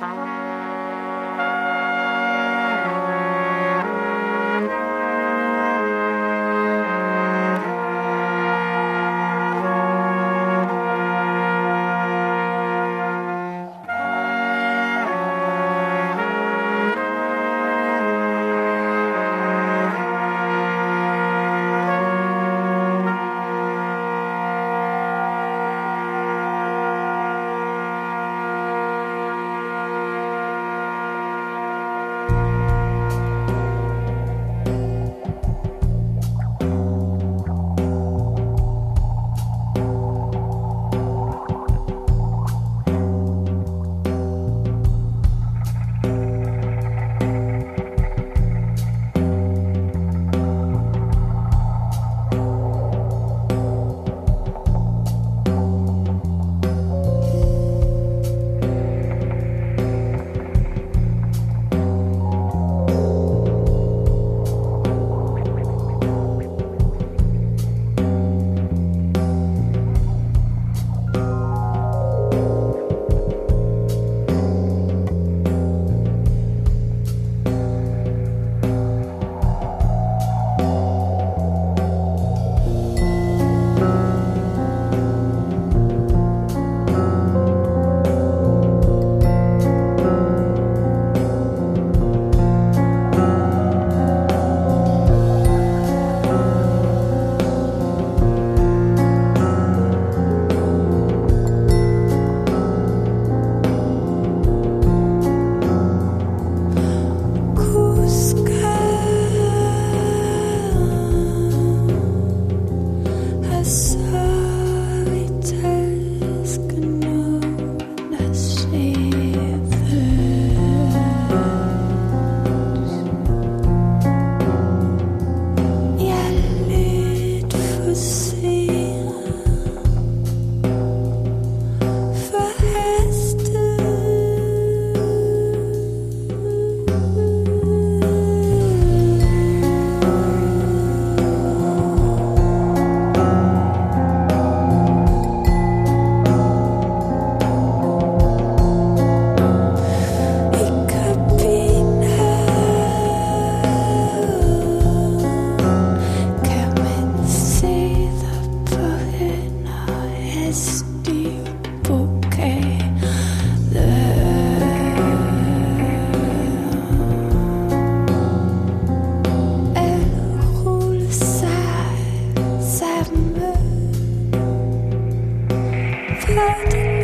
Bye. good.